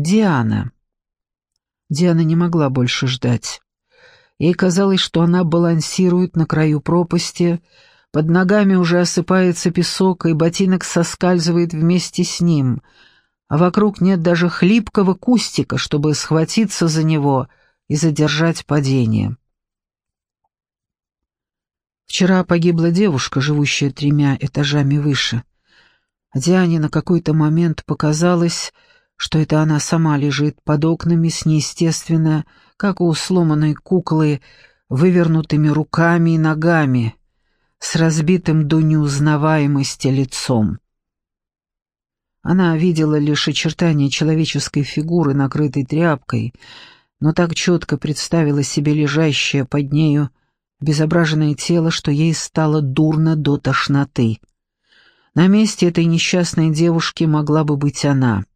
Диана. Диана не могла больше ждать. Ей казалось, что она балансирует на краю пропасти, под ногами уже осыпается песок, и ботинок соскальзывает вместе с ним, а вокруг нет даже хлипкого кустика, чтобы схватиться за него и задержать падение. Вчера погибла девушка, живущая тремя этажами выше. Диане на какой-то момент показалось, что это она сама лежит под окнами с неестественно, как у сломанной куклы, вывернутыми руками и ногами, с разбитым до неузнаваемости лицом. Она видела лишь очертания человеческой фигуры, накрытой тряпкой, но так четко представила себе лежащее под нею безображенное тело, что ей стало дурно до тошноты. На месте этой несчастной девушки могла бы быть она —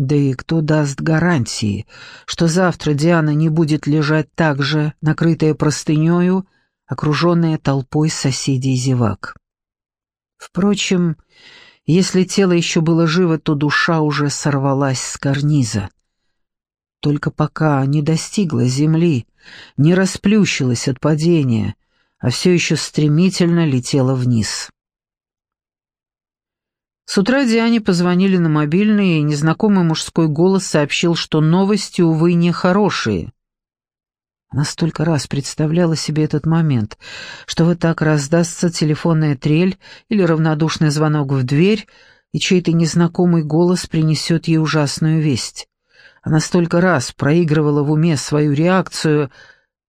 да и кто даст гарантии, что завтра Диана не будет лежать так же, накрытая простынею, окруженная толпой соседей зевак? Впрочем, если тело еще было живо, то душа уже сорвалась с карниза. Только пока не достигла земли, не расплющилась от падения, а все еще стремительно летела вниз. С утра Диане позвонили на мобильный, и незнакомый мужской голос сообщил, что новости, увы, нехорошие. Она столько раз представляла себе этот момент, что вот так раздастся телефонная трель или равнодушный звонок в дверь, и чей-то незнакомый голос принесет ей ужасную весть. Она столько раз проигрывала в уме свою реакцию,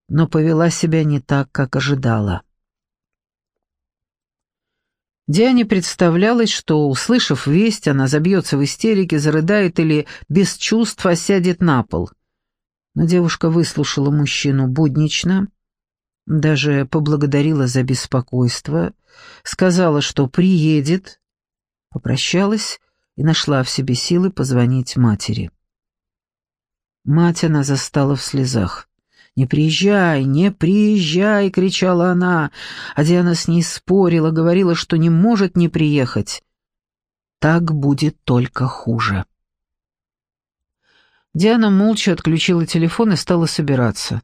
но повела себя не так, как ожидала. Диане представлялось, что, услышав весть, она забьется в истерике, зарыдает или без чувств осядет на пол. Но девушка выслушала мужчину буднично, даже поблагодарила за беспокойство, сказала, что приедет, попрощалась и нашла в себе силы позвонить матери. Мать она застала в слезах. «Не приезжай, не приезжай!» — кричала она, а Диана с ней спорила, говорила, что не может не приехать. «Так будет только хуже». Диана молча отключила телефон и стала собираться.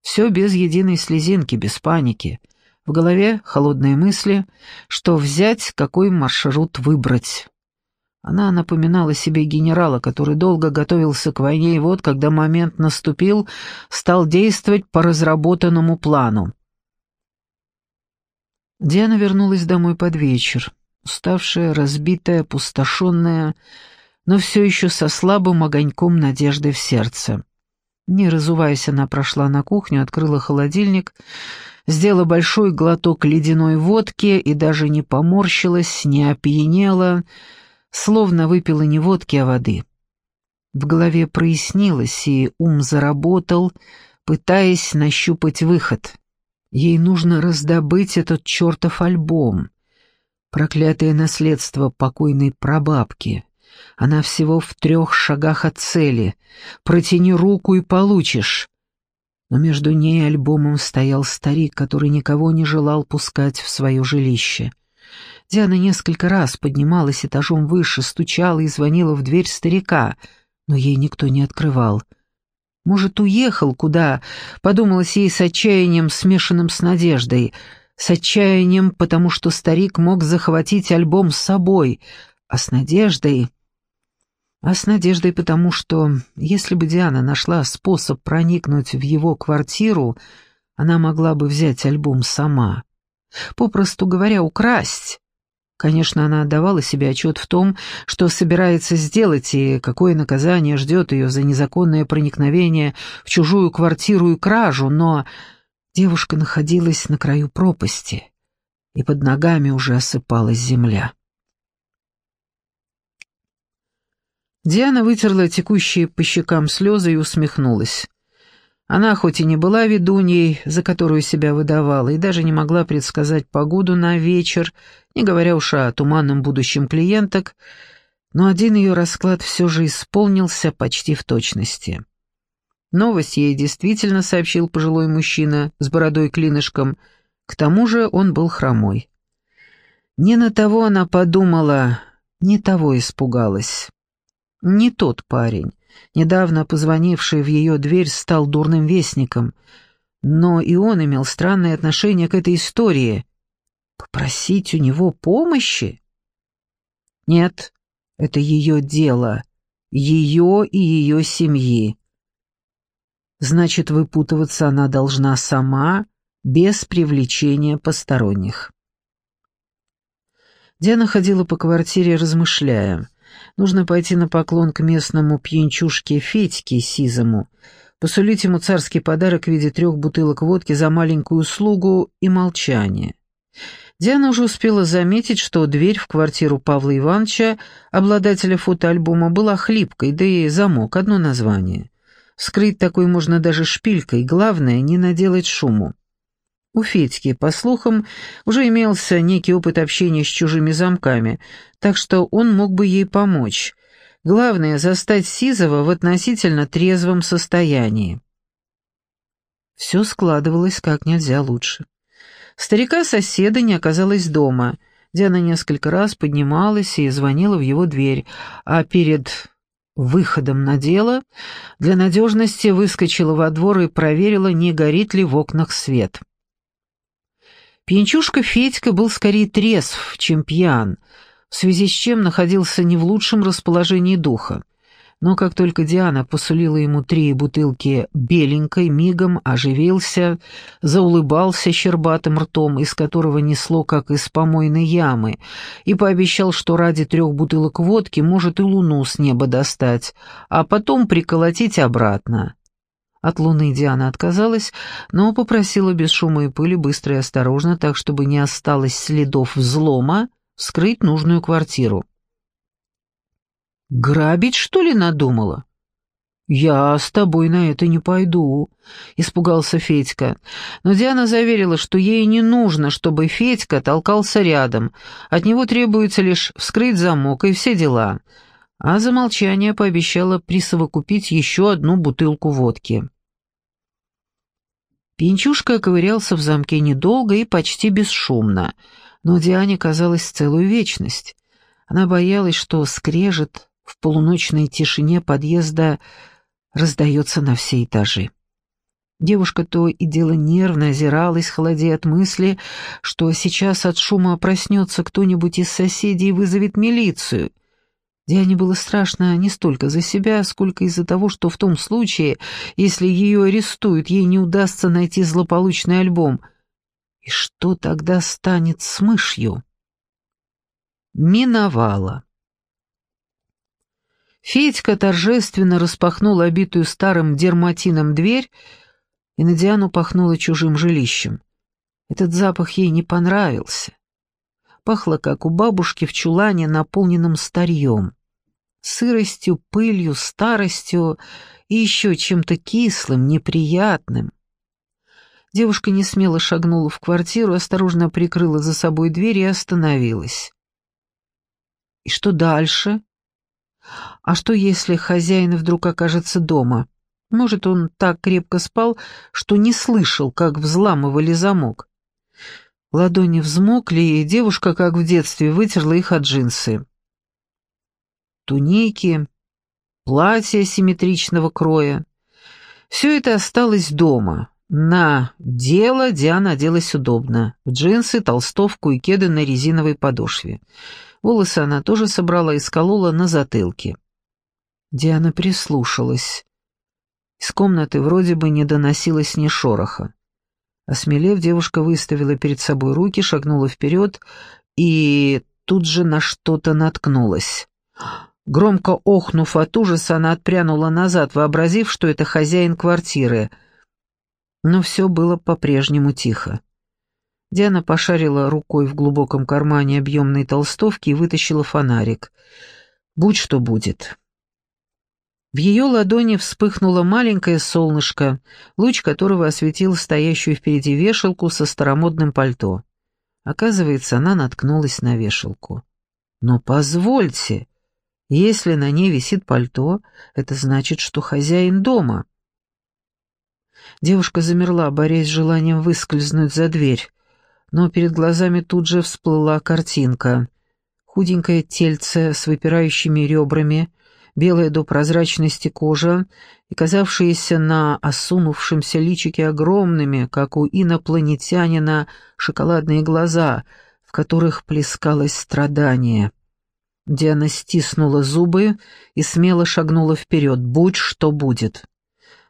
Все без единой слезинки, без паники. В голове холодные мысли, что взять, какой маршрут выбрать. Она напоминала себе генерала, который долго готовился к войне, и вот, когда момент наступил, стал действовать по разработанному плану. Диана вернулась домой под вечер, уставшая, разбитая, опустошенная, но все еще со слабым огоньком надежды в сердце. Не разуваясь, она прошла на кухню, открыла холодильник, сделала большой глоток ледяной водки и даже не поморщилась, не опьянела, словно выпила не водки, а воды. В голове прояснилось, и ум заработал, пытаясь нащупать выход. Ей нужно раздобыть этот чертов альбом. Проклятое наследство покойной прабабки. Она всего в трех шагах от цели. Протяни руку и получишь. Но между ней и альбомом стоял старик, который никого не желал пускать в свое жилище. Диана несколько раз поднималась этажом выше, стучала и звонила в дверь старика, но ей никто не открывал. Может, уехал куда? Подумалось ей с отчаянием, смешанным с надеждой. С отчаянием, потому что старик мог захватить альбом с собой, а с надеждой... А с надеждой потому, что если бы Диана нашла способ проникнуть в его квартиру, она могла бы взять альбом сама. Попросту говоря, украсть. Конечно, она отдавала себе отчет в том, что собирается сделать и какое наказание ждет ее за незаконное проникновение в чужую квартиру и кражу, но девушка находилась на краю пропасти, и под ногами уже осыпалась земля. Диана вытерла текущие по щекам слезы и усмехнулась. Она хоть и не была ведуньей, за которую себя выдавала, и даже не могла предсказать погоду на вечер, не говоря уж о туманном будущем клиенток, но один ее расклад все же исполнился почти в точности. Новость ей действительно сообщил пожилой мужчина с бородой-клинышком, к тому же он был хромой. Не на того она подумала, не того испугалась. Не тот парень. Недавно позвонивший в ее дверь стал дурным вестником. Но и он имел странное отношение к этой истории. Попросить у него помощи? Нет, это ее дело. Ее и ее семьи. Значит, выпутываться она должна сама, без привлечения посторонних. Диана ходила по квартире, размышляя. Нужно пойти на поклон к местному пьянчушке Федьке Сизому, посулить ему царский подарок в виде трех бутылок водки за маленькую услугу и молчание. Диана уже успела заметить, что дверь в квартиру Павла Ивановича, обладателя фотоальбома, была хлипкой, да и замок, одно название. Скрыть такой можно даже шпилькой, главное — не наделать шуму. У Федьки, по слухам, уже имелся некий опыт общения с чужими замками, так что он мог бы ей помочь. Главное — застать Сизова в относительно трезвом состоянии. Все складывалось как нельзя лучше. Старика-соседа не оказалось дома. Диана несколько раз поднималась и звонила в его дверь, а перед выходом на дело для надежности выскочила во двор и проверила, не горит ли в окнах свет. Пьянчушка Федька был скорее трезв, чем пьян, в связи с чем находился не в лучшем расположении духа. Но как только Диана посулила ему три бутылки беленькой, мигом оживился, заулыбался щербатым ртом, из которого несло, как из помойной ямы, и пообещал, что ради трех бутылок водки может и луну с неба достать, а потом приколотить обратно. От луны Диана отказалась, но попросила без шума и пыли быстро и осторожно, так чтобы не осталось следов взлома, вскрыть нужную квартиру. «Грабить, что ли, надумала?» «Я с тобой на это не пойду», — испугался Федька. Но Диана заверила, что ей не нужно, чтобы Федька толкался рядом. От него требуется лишь вскрыть замок и все дела. А за молчание пообещала присовокупить еще одну бутылку водки. Пинчушка ковырялся в замке недолго и почти бесшумно, но Диане казалось целую вечность. Она боялась, что скрежет в полуночной тишине подъезда раздается на все этажи. Девушка то и дело нервно озиралась, холодея от мысли, что сейчас от шума проснется кто-нибудь из соседей и вызовет милицию. Диане было страшно не столько за себя, сколько из-за того, что в том случае, если ее арестуют, ей не удастся найти злополучный альбом. И что тогда станет с мышью? Миновала. Федька торжественно распахнул обитую старым дерматином дверь, и на Диану пахнуло чужим жилищем. Этот запах ей не понравился пахло, как у бабушки в чулане, наполненном старьем. Сыростью, пылью, старостью и еще чем-то кислым, неприятным. Девушка не смело шагнула в квартиру, осторожно прикрыла за собой дверь и остановилась. И что дальше? А что, если хозяин вдруг окажется дома? Может, он так крепко спал, что не слышал, как взламывали замок. Ладони взмокли, и девушка, как в детстве, вытерла их от джинсы. Туники, платья симметричного кроя. Все это осталось дома. На дело Диана оделась удобно. В джинсы, толстовку и кеды на резиновой подошве. Волосы она тоже собрала и сколола на затылке. Диана прислушалась. Из комнаты вроде бы не доносилось ни шороха. Осмелев, девушка выставила перед собой руки, шагнула вперед и тут же на что-то наткнулась. Громко охнув от ужаса, она отпрянула назад, вообразив, что это хозяин квартиры. Но все было по-прежнему тихо. Диана пошарила рукой в глубоком кармане объемной толстовки и вытащила фонарик. «Будь что будет». В ее ладони вспыхнуло маленькое солнышко, луч которого осветил стоящую впереди вешалку со старомодным пальто. Оказывается, она наткнулась на вешалку. «Но позвольте, если на ней висит пальто, это значит, что хозяин дома». Девушка замерла, борясь с желанием выскользнуть за дверь, но перед глазами тут же всплыла картинка. Худенькое тельце с выпирающими ребрами — белая до прозрачности кожа и казавшиеся на осунувшемся личике огромными, как у инопланетянина, шоколадные глаза, в которых плескалось страдание. Диана стиснула зубы и смело шагнула вперед, будь что будет.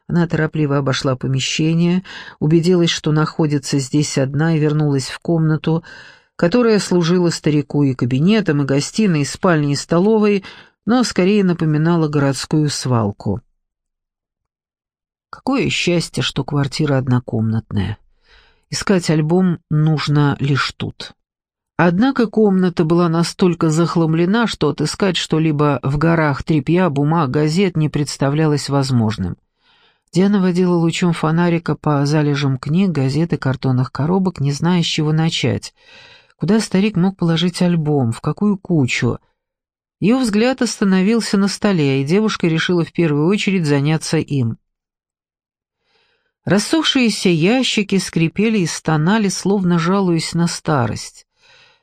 Она торопливо обошла помещение, убедилась, что находится здесь одна, и вернулась в комнату, которая служила старику и кабинетом, и гостиной, и спальней, и столовой, но скорее напоминала городскую свалку. Какое счастье, что квартира однокомнатная. Искать альбом нужно лишь тут. Однако комната была настолько захламлена, что отыскать что-либо в горах тряпья, бумаг, газет не представлялось возможным. Диана водила лучом фонарика по залежам книг, газет и картонных коробок, не зная, с чего начать. Куда старик мог положить альбом, в какую кучу? Ее взгляд остановился на столе, и девушка решила в первую очередь заняться им. Рассохшиеся ящики скрипели и стонали, словно жалуясь на старость.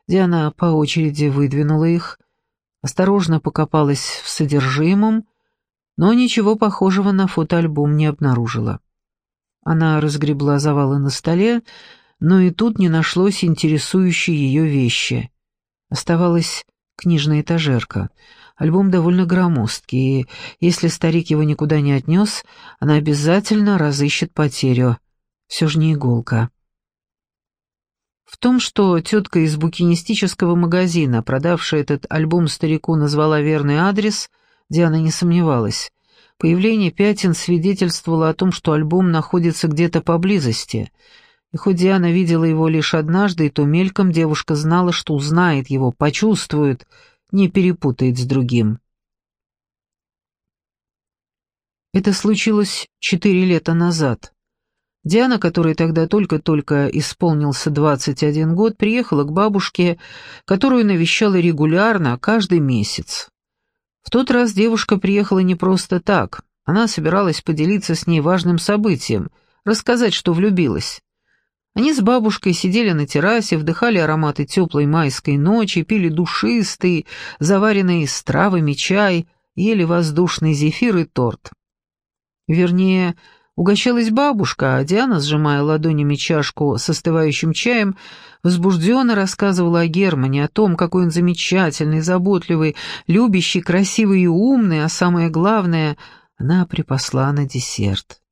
Диана по очереди выдвинула их, осторожно покопалась в содержимом, но ничего похожего на фотоальбом не обнаружила. Она разгребла завалы на столе, но и тут не нашлось интересующей ее вещи. Оставалась книжная этажерка. Альбом довольно громоздкий, и если старик его никуда не отнес, она обязательно разыщет потерю. Все же не иголка. В том, что тетка из букинистического магазина, продавшая этот альбом старику, назвала верный адрес, Диана не сомневалась. Появление пятен свидетельствовало о том, что альбом находится где-то поблизости. И хоть Диана видела его лишь однажды, то мельком девушка знала, что узнает его, почувствует, не перепутает с другим. Это случилось четыре лета назад. Диана, которой тогда только-только исполнился 21 год, приехала к бабушке, которую навещала регулярно, каждый месяц. В тот раз девушка приехала не просто так. Она собиралась поделиться с ней важным событием, рассказать, что влюбилась. Они с бабушкой сидели на террасе, вдыхали ароматы теплой майской ночи, пили душистый, заваренный с травами чай, ели воздушный зефир и торт. Вернее, Угощалась бабушка, а Диана, сжимая ладонями чашку с остывающим чаем, возбужденно рассказывала о Германе, о том, какой он замечательный, заботливый, любящий, красивый и умный, а самое главное, она припасла на десерт.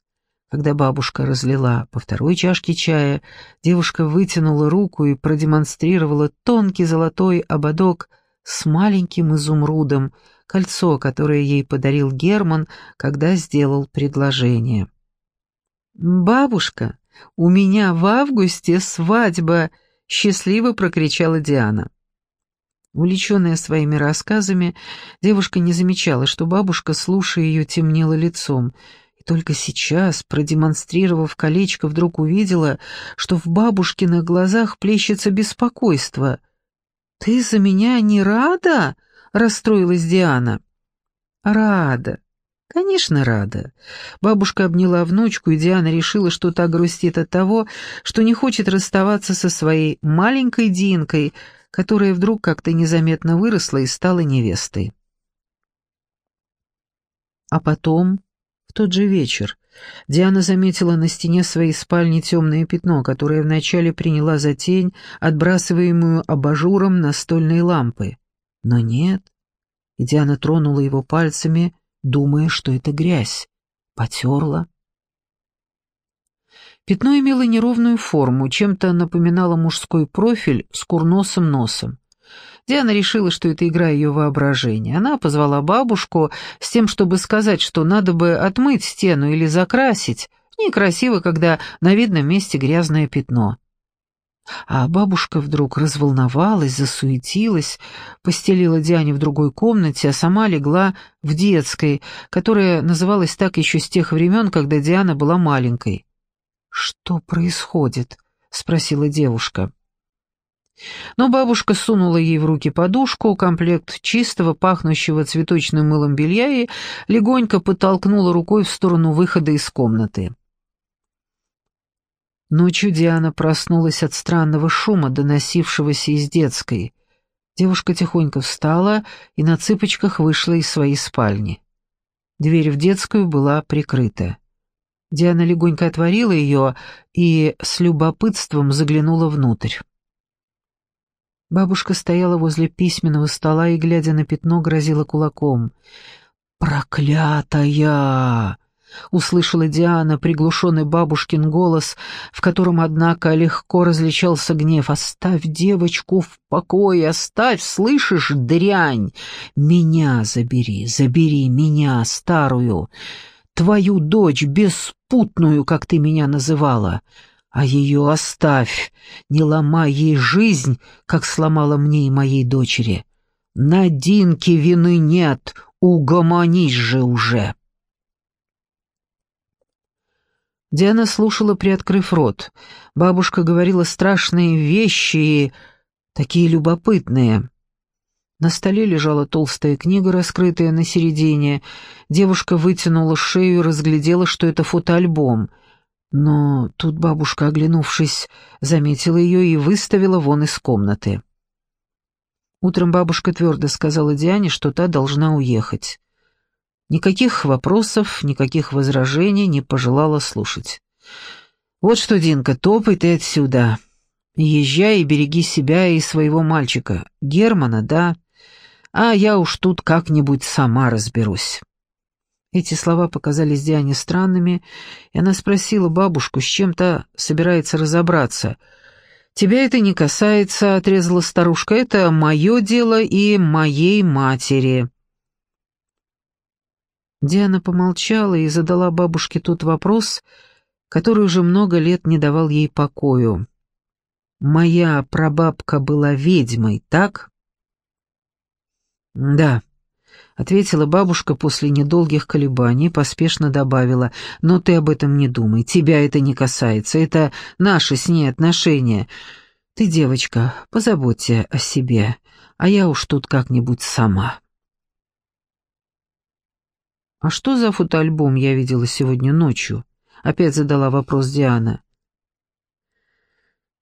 Когда бабушка разлила по второй чашке чая, девушка вытянула руку и продемонстрировала тонкий золотой ободок с маленьким изумрудом, кольцо, которое ей подарил Герман, когда сделал предложение. «Бабушка, у меня в августе свадьба!» — счастливо прокричала Диана. Увлеченная своими рассказами, девушка не замечала, что бабушка, слушая ее, темнела лицом, и только сейчас, продемонстрировав колечко, вдруг увидела, что в бабушкиных глазах плещется беспокойство. «Ты за меня не рада?» — расстроилась Диана. «Рада. «Конечно, рада». Бабушка обняла внучку, и Диана решила, что та грустит от того, что не хочет расставаться со своей маленькой Динкой, которая вдруг как-то незаметно выросла и стала невестой. А потом, в тот же вечер, Диана заметила на стене своей спальни темное пятно, которое вначале приняла за тень, отбрасываемую абажуром настольной лампы. Но нет, и Диана тронула его пальцами, думая, что это грязь. Потерла. Пятно имело неровную форму, чем-то напоминало мужской профиль с курносым носом. Диана решила, что это игра ее воображения. Она позвала бабушку с тем, чтобы сказать, что надо бы отмыть стену или закрасить. Некрасиво, когда на видном месте грязное пятно. А бабушка вдруг разволновалась, засуетилась, постелила Диане в другой комнате, а сама легла в детской, которая называлась так еще с тех времен, когда Диана была маленькой. «Что происходит?» — спросила девушка. Но бабушка сунула ей в руки подушку, комплект чистого, пахнущего цветочным мылом белья и легонько подтолкнула рукой в сторону выхода из комнаты. Ночью Диана проснулась от странного шума, доносившегося из детской. Девушка тихонько встала и на цыпочках вышла из своей спальни. Дверь в детскую была прикрыта. Диана легонько отворила ее и с любопытством заглянула внутрь. Бабушка стояла возле письменного стола и, глядя на пятно, грозила кулаком. «Проклятая!» — услышала Диана приглушенный бабушкин голос, в котором, однако, легко различался гнев. «Оставь девочку в покое, оставь, слышишь, дрянь! Меня забери, забери меня, старую, твою дочь, беспутную, как ты меня называла!» А ее оставь, не ломай ей жизнь, как сломала мне и моей дочери. На Динке вины нет, угомонись же уже. Диана слушала, приоткрыв рот. Бабушка говорила страшные вещи и такие любопытные. На столе лежала толстая книга, раскрытая на середине. Девушка вытянула шею и разглядела, что это фотоальбом — но тут бабушка, оглянувшись, заметила ее и выставила вон из комнаты. Утром бабушка твердо сказала Диане, что та должна уехать. Никаких вопросов, никаких возражений не пожелала слушать. «Вот что, Динка, топай ты отсюда. Езжай и береги себя и своего мальчика. Германа, да? А я уж тут как-нибудь сама разберусь». Эти слова показались Диане странными, и она спросила бабушку, с чем-то собирается разобраться. «Тебя это не касается», — отрезала старушка, — «это мое дело и моей матери». Диана помолчала и задала бабушке тот вопрос, который уже много лет не давал ей покою. «Моя прабабка была ведьмой, так?» «Да», ответила бабушка после недолгих колебаний, поспешно добавила, «Но ты об этом не думай, тебя это не касается, это наши с ней отношения. Ты, девочка, позаботься о себе, а я уж тут как-нибудь сама». «А что за фотоальбом я видела сегодня ночью?» — опять задала вопрос Диана.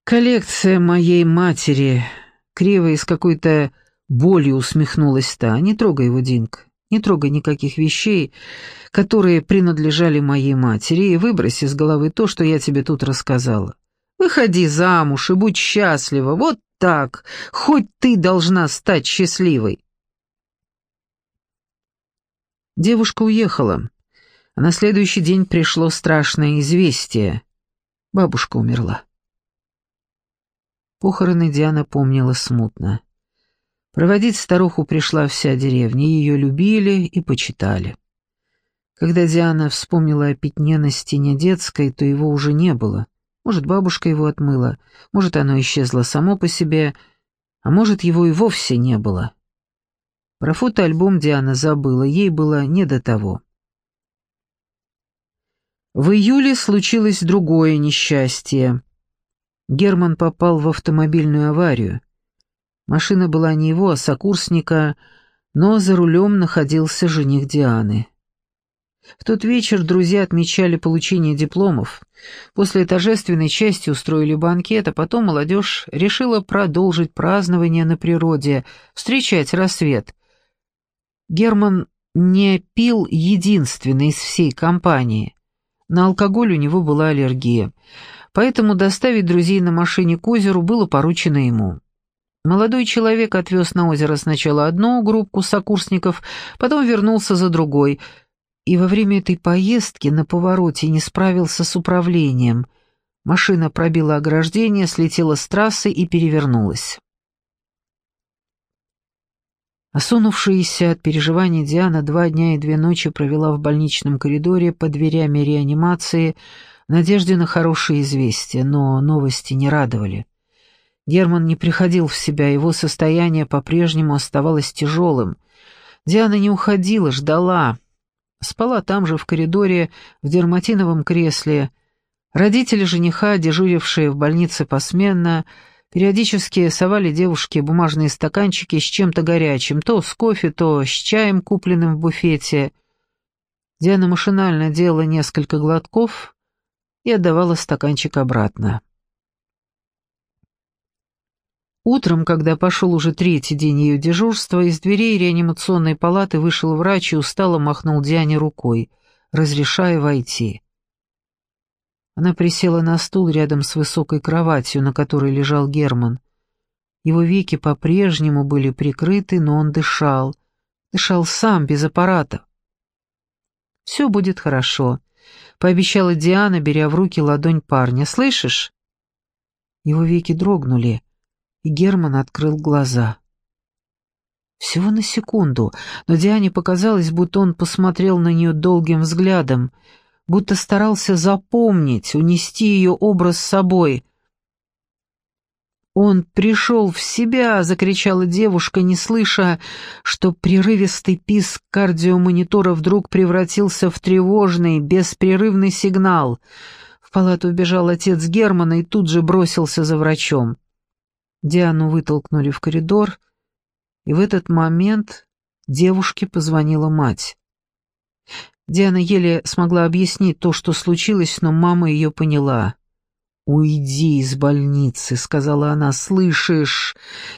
«Коллекция моей матери», — криво из какой-то Болью усмехнулась та. «Не трогай его, Динка, не трогай никаких вещей, которые принадлежали моей матери, и выбрось из головы то, что я тебе тут рассказала. Выходи замуж и будь счастлива, вот так, хоть ты должна стать счастливой». Девушка уехала, а на следующий день пришло страшное известие. Бабушка умерла. Похороны Диана помнила смутно. Проводить старуху пришла вся деревня, ее любили и почитали. Когда Диана вспомнила о пятне на стене детской, то его уже не было. Может, бабушка его отмыла, может, оно исчезло само по себе, а может, его и вовсе не было. Про фотоальбом Диана забыла, ей было не до того. В июле случилось другое несчастье. Герман попал в автомобильную аварию. Машина была не его, а сокурсника, но за рулем находился жених Дианы. В тот вечер друзья отмечали получение дипломов. После торжественной части устроили банкет, а потом молодежь решила продолжить празднование на природе, встречать рассвет. Герман не пил единственный из всей компании. На алкоголь у него была аллергия, поэтому доставить друзей на машине к озеру было поручено ему. Молодой человек отвез на озеро сначала одну группу сокурсников, потом вернулся за другой, и во время этой поездки на повороте не справился с управлением. Машина пробила ограждение, слетела с трассы и перевернулась. Осунувшаяся от переживаний Диана два дня и две ночи провела в больничном коридоре под дверями реанимации в надежде на хорошие известия, но новости не радовали. Герман не приходил в себя, его состояние по-прежнему оставалось тяжелым. Диана не уходила, ждала. Спала там же, в коридоре, в дерматиновом кресле. Родители жениха, дежурившие в больнице посменно, периодически совали девушке бумажные стаканчики с чем-то горячим, то с кофе, то с чаем, купленным в буфете. Диана машинально делала несколько глотков и отдавала стаканчик обратно. Утром, когда пошел уже третий день ее дежурства, из дверей реанимационной палаты вышел врач и устало махнул Диане рукой, разрешая войти. Она присела на стул рядом с высокой кроватью, на которой лежал Герман. Его веки по-прежнему были прикрыты, но он дышал. Дышал сам, без аппарата. «Все будет хорошо», — пообещала Диана, беря в руки ладонь парня. «Слышишь?» Его веки дрогнули и Герман открыл глаза. Всего на секунду, но Диане показалось, будто он посмотрел на нее долгим взглядом, будто старался запомнить, унести ее образ с собой. «Он пришел в себя!» — закричала девушка, не слыша, что прерывистый писк кардиомонитора вдруг превратился в тревожный, беспрерывный сигнал. В палату убежал отец Германа и тут же бросился за врачом. Диану вытолкнули в коридор, и в этот момент девушке позвонила мать. Диана еле смогла объяснить то, что случилось, но мама ее поняла. «Уйди из больницы», — сказала она, — «слышишь?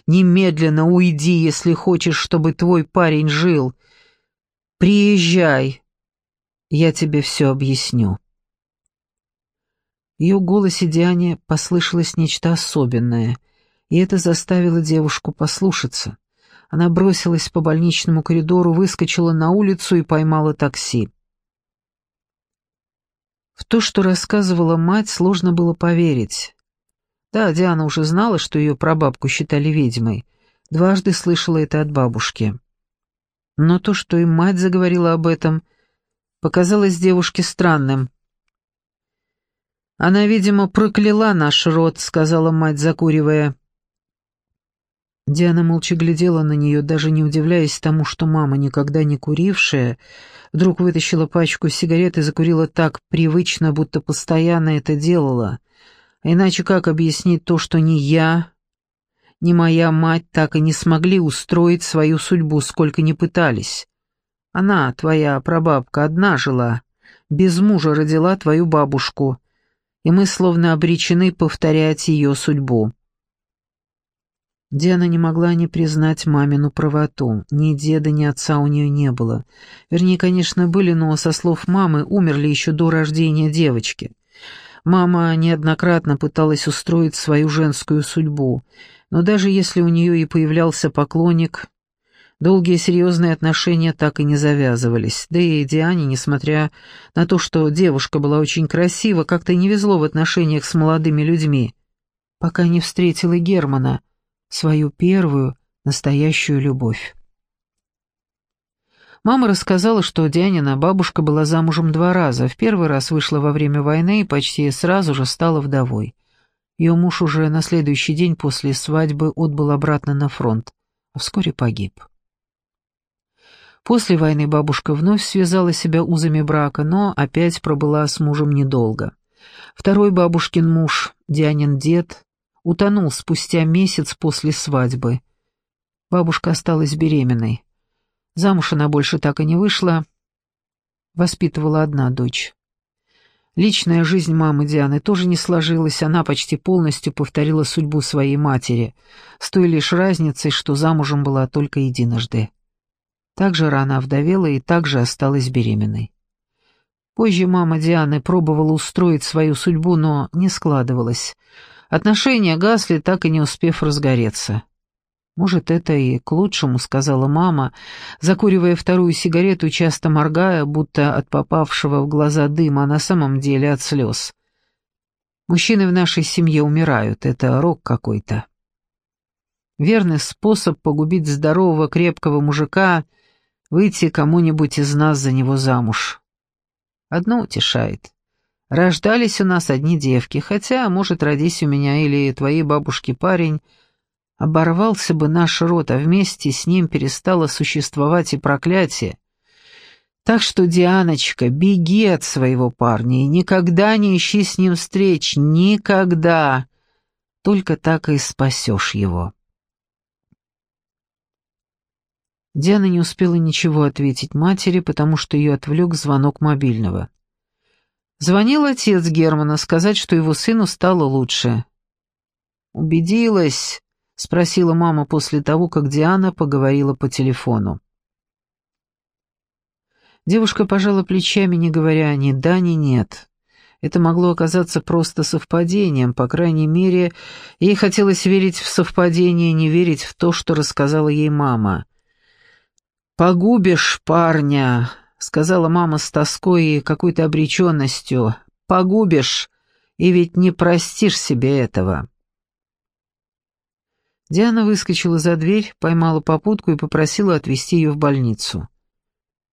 Немедленно уйди, если хочешь, чтобы твой парень жил. Приезжай, я тебе все объясню». В ее голосе Диане послышалось нечто особенное — и это заставило девушку послушаться. Она бросилась по больничному коридору, выскочила на улицу и поймала такси. В то, что рассказывала мать, сложно было поверить. Да, Диана уже знала, что ее прабабку считали ведьмой. Дважды слышала это от бабушки. Но то, что и мать заговорила об этом, показалось девушке странным. «Она, видимо, прокляла наш род», — сказала мать, закуривая. Диана молча глядела на нее, даже не удивляясь тому, что мама, никогда не курившая, вдруг вытащила пачку сигарет и закурила так привычно, будто постоянно это делала. А иначе как объяснить то, что ни я, ни моя мать так и не смогли устроить свою судьбу, сколько ни пытались? Она, твоя прабабка, одна жила, без мужа родила твою бабушку, и мы словно обречены повторять ее судьбу. Диана не могла не признать мамину правоту. Ни деда, ни отца у нее не было. Вернее, конечно, были, но, со слов мамы, умерли еще до рождения девочки. Мама неоднократно пыталась устроить свою женскую судьбу, но даже если у нее и появлялся поклонник, долгие серьезные отношения так и не завязывались. Да и Диане, несмотря на то, что девушка была очень красива, как-то не везло в отношениях с молодыми людьми, пока не встретила Германа — свою первую настоящую любовь. Мама рассказала, что Дианина бабушка была замужем два раза. В первый раз вышла во время войны и почти сразу же стала вдовой. Ее муж уже на следующий день после свадьбы отбыл обратно на фронт, а вскоре погиб. После войны бабушка вновь связала себя узами брака, но опять пробыла с мужем недолго. Второй бабушкин муж, Дианин дед, утонул спустя месяц после свадьбы. Бабушка осталась беременной. Замуж она больше так и не вышла. Воспитывала одна дочь. Личная жизнь мамы Дианы тоже не сложилась, она почти полностью повторила судьбу своей матери, с той лишь разницей, что замужем была только единожды. Также рано овдовела и также осталась беременной. Позже мама Дианы пробовала устроить свою судьбу, но не складывалось. Отношения гасли, так и не успев разгореться. «Может, это и к лучшему», — сказала мама, закуривая вторую сигарету, часто моргая, будто от попавшего в глаза дыма, а на самом деле от слез. «Мужчины в нашей семье умирают, это рок какой-то». Верный способ погубить здорового крепкого мужика — выйти кому-нибудь из нас за него замуж. Одно утешает. Рождались у нас одни девки, хотя, может, родись у меня или твоей бабушки парень, оборвался бы наш род, а вместе с ним перестало существовать и проклятие. Так что, Дианочка, беги от своего парня и никогда не ищи с ним встреч, никогда. Только так и спасешь его. Диана не успела ничего ответить матери, потому что ее отвлек звонок мобильного. Звонил отец Германа сказать, что его сыну стало лучше. «Убедилась», — спросила мама после того, как Диана поговорила по телефону. Девушка пожала плечами, не говоря ни да, ни нет. Это могло оказаться просто совпадением, по крайней мере, ей хотелось верить в совпадение, не верить в то, что рассказала ей мама. «Погубишь парня», — сказала мама с тоской и какой-то обреченностью. «Погубишь, и ведь не простишь себе этого». Диана выскочила за дверь, поймала попутку и попросила отвезти ее в больницу.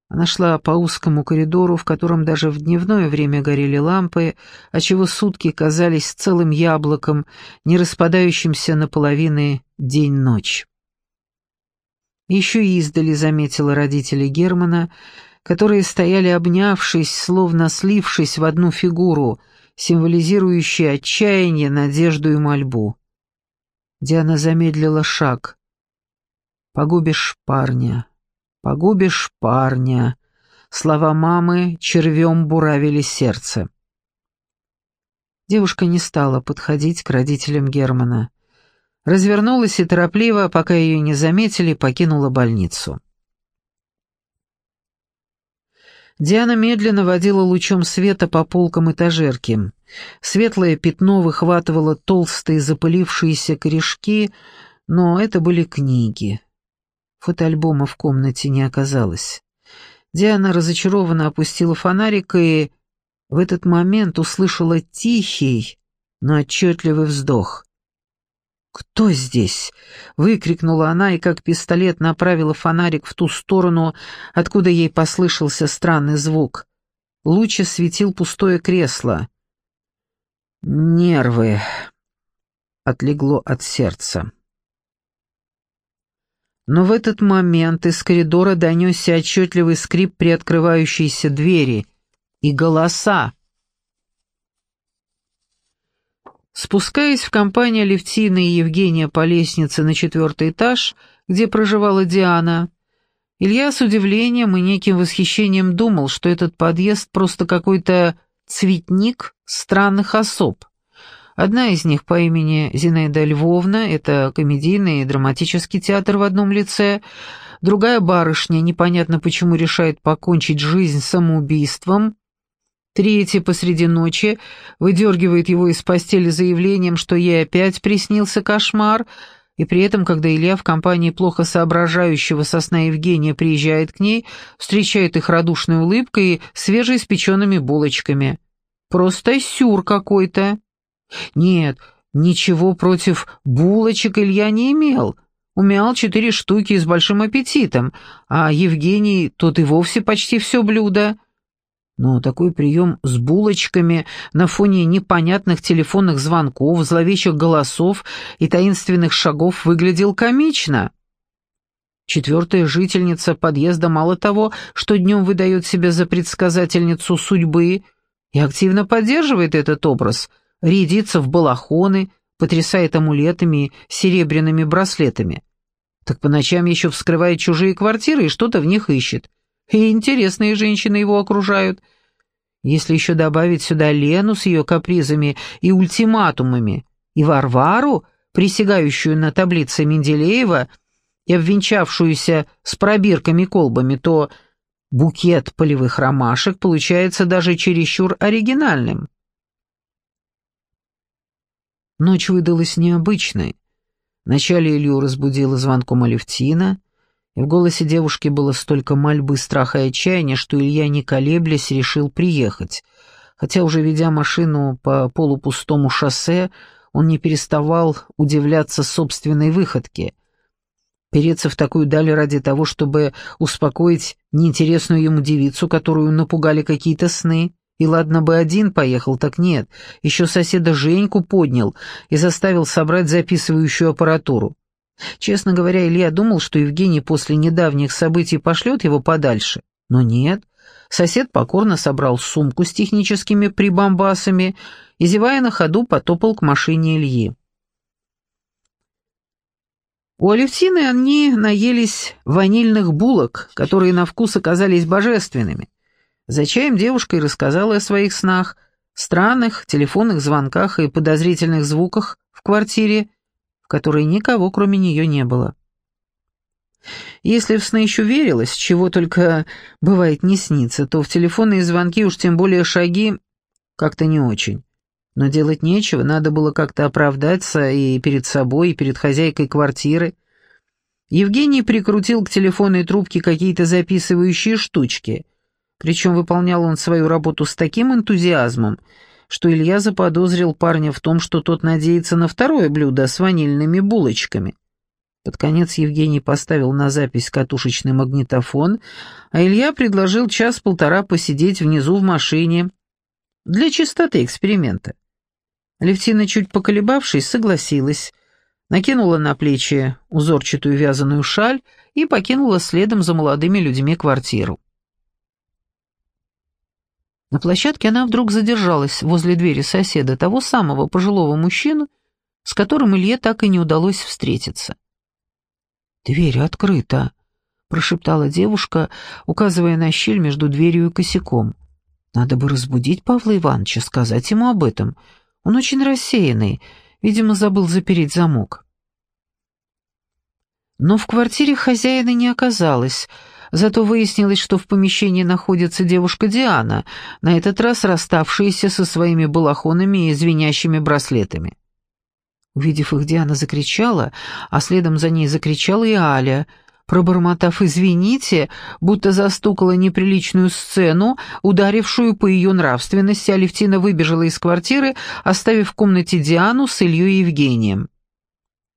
Она шла по узкому коридору, в котором даже в дневное время горели лампы, отчего сутки казались целым яблоком, не распадающимся наполовины день-ночь. Еще издали заметила родители Германа, которые стояли обнявшись, словно слившись в одну фигуру, символизирующую отчаяние, надежду и мольбу. Диана замедлила шаг. «Погубишь парня, погубишь парня». Слова мамы червем буравили сердце. Девушка не стала подходить к родителям Германа. Развернулась и торопливо, пока ее не заметили, покинула больницу. Диана медленно водила лучом света по полкам этажерки. Светлое пятно выхватывало толстые запылившиеся корешки, но это были книги. Фотоальбома в комнате не оказалось. Диана разочарованно опустила фонарик и в этот момент услышала тихий, но отчетливый вздох. «Кто здесь?» — выкрикнула она и как пистолет направила фонарик в ту сторону, откуда ей послышался странный звук. Луч осветил пустое кресло. «Нервы!» — отлегло от сердца. Но в этот момент из коридора донесся отчетливый скрип приоткрывающейся двери и голоса. Спускаясь в компанию Левтины и Евгения по лестнице на четвертый этаж, где проживала Диана, Илья с удивлением и неким восхищением думал, что этот подъезд просто какой-то цветник странных особ. Одна из них по имени Зинаида Львовна, это комедийный и драматический театр в одном лице, другая барышня непонятно почему решает покончить жизнь самоубийством, Третий посреди ночи выдергивает его из постели заявлением, что ей опять приснился кошмар, и при этом, когда Илья в компании плохо соображающего сосна Евгения приезжает к ней, встречает их радушной улыбкой и свежеиспеченными булочками. Просто сюр какой-то. Нет, ничего против булочек Илья не имел. Умял четыре штуки с большим аппетитом, а Евгений тот и вовсе почти все блюдо. Но такой прием с булочками на фоне непонятных телефонных звонков, зловещих голосов и таинственных шагов выглядел комично. Четвертая жительница подъезда мало того, что днем выдает себя за предсказательницу судьбы и активно поддерживает этот образ, рядится в балахоны, потрясает амулетами серебряными браслетами. Так по ночам еще вскрывает чужие квартиры и что-то в них ищет. И интересные женщины его окружают. Если еще добавить сюда Лену с ее капризами и ультиматумами, и Варвару, присягающую на таблице Менделеева и обвенчавшуюся с пробирками-колбами, то букет полевых ромашек получается даже чересчур оригинальным. Ночь выдалась необычной. Вначале Илью разбудила звонком Алевтина, в голосе девушки было столько мольбы, страха и отчаяния, что Илья, не колеблясь, решил приехать. Хотя уже ведя машину по полупустому шоссе, он не переставал удивляться собственной выходке. Переться в такую даль ради того, чтобы успокоить неинтересную ему девицу, которую напугали какие-то сны. И ладно бы один поехал, так нет, еще соседа Женьку поднял и заставил собрать записывающую аппаратуру. Честно говоря, Илья думал, что Евгений после недавних событий пошлет его подальше. Но нет. Сосед покорно собрал сумку с техническими прибамбасами и, зевая на ходу, потопал к машине Ильи. У Алевтины они наелись ванильных булок, которые на вкус оказались божественными. За чаем девушка и рассказала о своих снах, странных телефонных звонках и подозрительных звуках в квартире, в которой никого кроме нее не было. Если в сны еще верилось, чего только бывает не снится, то в телефонные звонки, уж тем более шаги, как-то не очень. Но делать нечего, надо было как-то оправдаться и перед собой, и перед хозяйкой квартиры. Евгений прикрутил к телефонной трубке какие-то записывающие штучки. Причем выполнял он свою работу с таким энтузиазмом, что Илья заподозрил парня в том, что тот надеется на второе блюдо с ванильными булочками. Под конец Евгений поставил на запись катушечный магнитофон, а Илья предложил час-полтора посидеть внизу в машине для чистоты эксперимента. Левтина, чуть поколебавшись, согласилась, накинула на плечи узорчатую вязаную шаль и покинула следом за молодыми людьми квартиру. На площадке она вдруг задержалась возле двери соседа, того самого пожилого мужчину, с которым Илье так и не удалось встретиться. «Дверь открыта», — прошептала девушка, указывая на щель между дверью и косяком. «Надо бы разбудить Павла Ивановича, сказать ему об этом. Он очень рассеянный, видимо, забыл запереть замок». Но в квартире хозяина не оказалось, зато выяснилось, что в помещении находится девушка Диана, на этот раз расставшаяся со своими балахонами и звенящими браслетами. Увидев их, Диана закричала, а следом за ней закричала и Аля, пробормотав «извините», будто застукала неприличную сцену, ударившую по ее нравственности, Алевтина выбежала из квартиры, оставив в комнате Диану с Ильей и Евгением.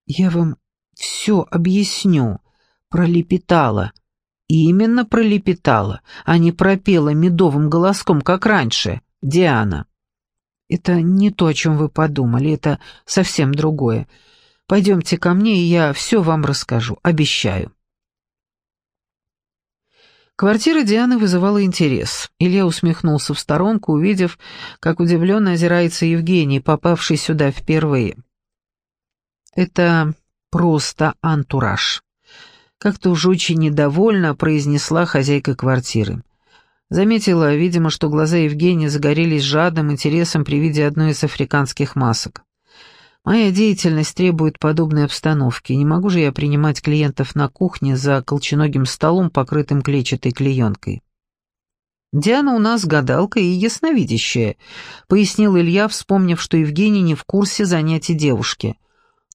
«Я вам все объясню», — пролепетала. Именно пролепетала, а не пропела медовым голоском, как раньше, Диана. Это не то, о чем вы подумали, это совсем другое. Пойдемте ко мне, и я все вам расскажу, обещаю. Квартира Дианы вызывала интерес. Илья усмехнулся в сторонку, увидев, как удивленно озирается Евгений, попавший сюда впервые. «Это просто антураж», — как-то уже очень недовольно произнесла хозяйка квартиры. Заметила, видимо, что глаза Евгения загорелись жадным интересом при виде одной из африканских масок. Моя деятельность требует подобной обстановки. Не могу же я принимать клиентов на кухне за колченогим столом, покрытым клетчатой клеенкой. «Диана у нас гадалка и ясновидящая», — пояснил Илья, вспомнив, что Евгений не в курсе занятий девушки.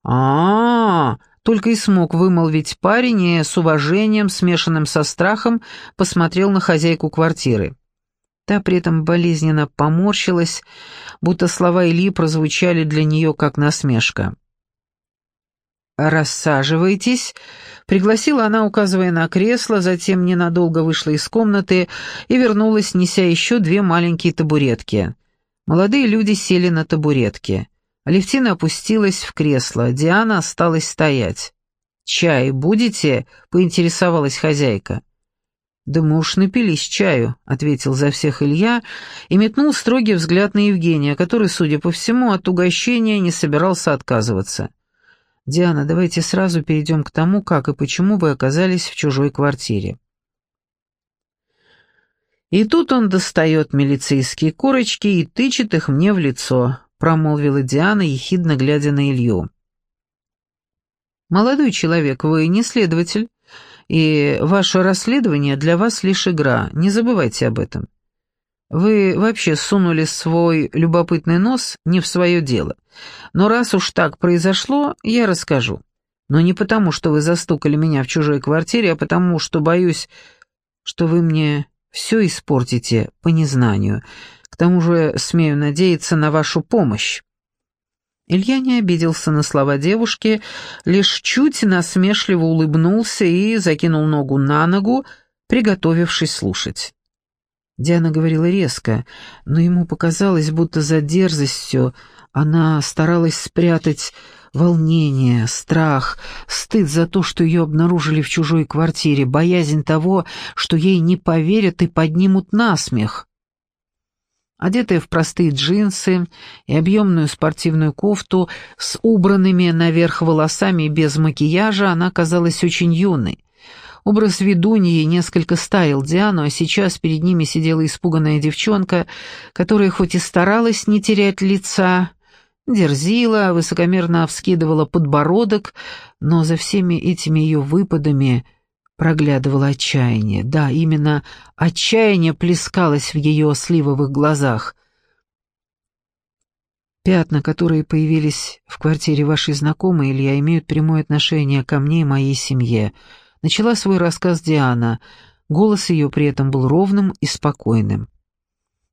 «А-а-а!» Только и смог вымолвить парень и с уважением, смешанным со страхом, посмотрел на хозяйку квартиры. Та при этом болезненно поморщилась, будто слова Ильи прозвучали для нее как насмешка. «Рассаживайтесь», — пригласила она, указывая на кресло, затем ненадолго вышла из комнаты и вернулась, неся еще две маленькие табуретки. Молодые люди сели на табуретки. Алевтина опустилась в кресло, Диана осталась стоять. «Чай будете?» — поинтересовалась хозяйка. «Да мы уж напились чаю», — ответил за всех Илья и метнул строгий взгляд на Евгения, который, судя по всему, от угощения не собирался отказываться. «Диана, давайте сразу перейдем к тому, как и почему вы оказались в чужой квартире». И тут он достает милицейские корочки и тычет их мне в лицо промолвила Диана, ехидно глядя на Илью. «Молодой человек, вы не следователь, и ваше расследование для вас лишь игра, не забывайте об этом. Вы вообще сунули свой любопытный нос не в свое дело. Но раз уж так произошло, я расскажу. Но не потому, что вы застукали меня в чужой квартире, а потому, что боюсь, что вы мне все испортите по незнанию. К тому же смею надеяться на вашу помощь». Илья не обиделся на слова девушки, лишь чуть насмешливо улыбнулся и закинул ногу на ногу, приготовившись слушать. Диана говорила резко, но ему показалось, будто за дерзостью она старалась спрятать волнение, страх, стыд за то, что ее обнаружили в чужой квартире, боязнь того, что ей не поверят и поднимут насмех. Одетая в простые джинсы и объемную спортивную кофту с убранными наверх волосами без макияжа, она казалась очень юной. Образ ведуньи несколько стаял Диану, а сейчас перед ними сидела испуганная девчонка, которая хоть и старалась не терять лица, Дерзила, высокомерно вскидывала подбородок, но за всеми этими ее выпадами проглядывало отчаяние. Да, именно отчаяние плескалось в ее сливовых глазах. Пятна, которые появились в квартире вашей знакомой, Илья, имеют прямое отношение ко мне и моей семье. Начала свой рассказ Диана. Голос ее при этом был ровным и спокойным.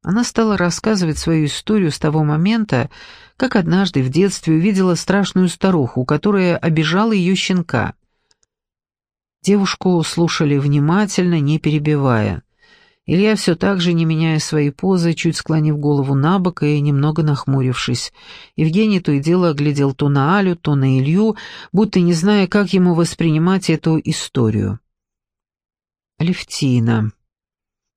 Она стала рассказывать свою историю с того момента, как однажды в детстве увидела страшную старуху, которая обижала ее щенка. Девушку слушали внимательно, не перебивая. Илья все так же, не меняя своей позы, чуть склонив голову на бок и немного нахмурившись. Евгений то и дело оглядел то на Алю, то на Илью, будто не зная, как ему воспринимать эту историю. Алевтина.